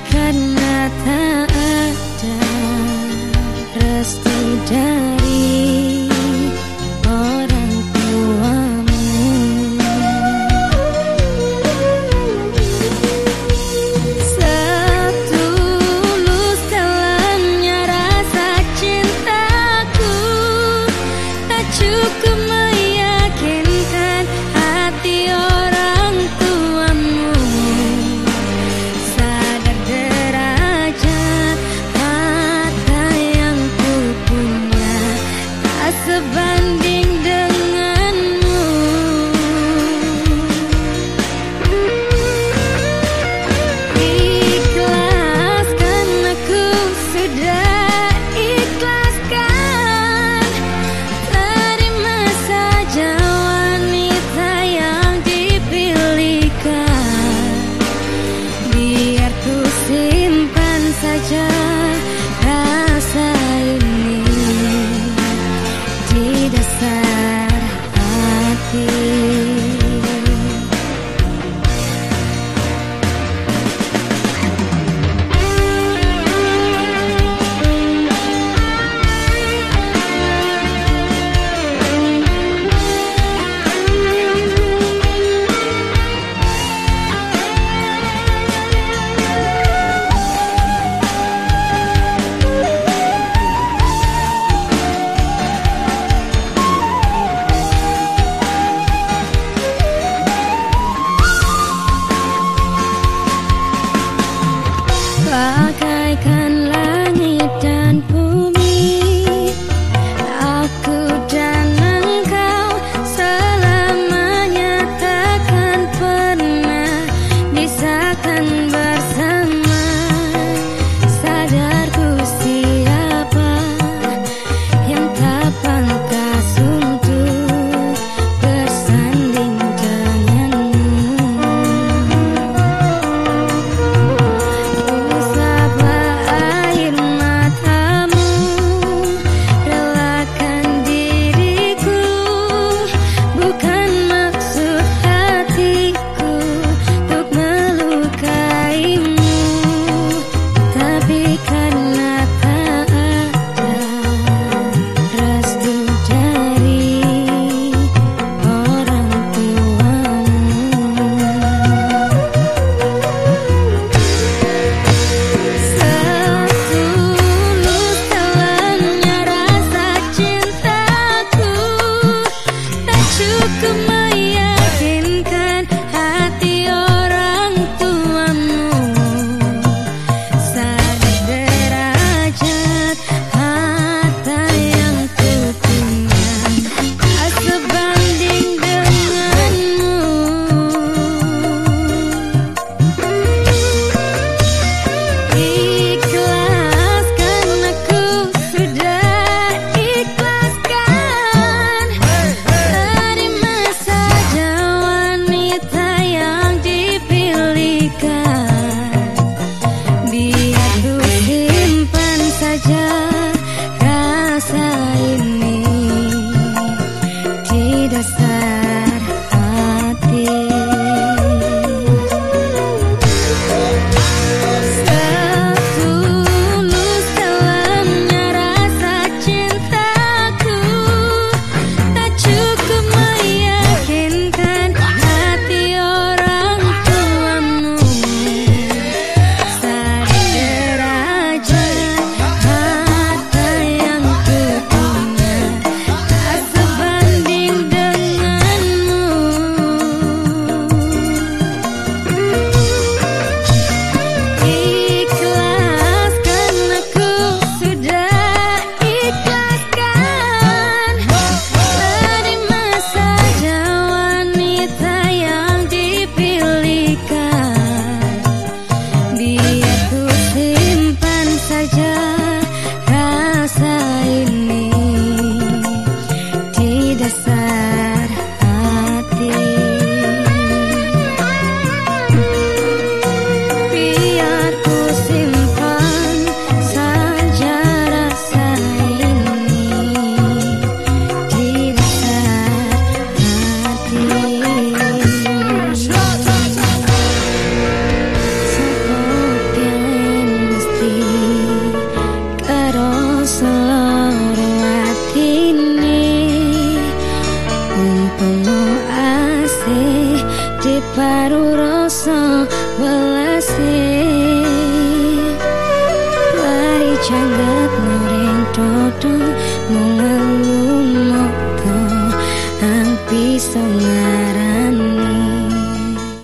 Karena tak ada restu dari sebanding Chẳng đất màu đen trố trắng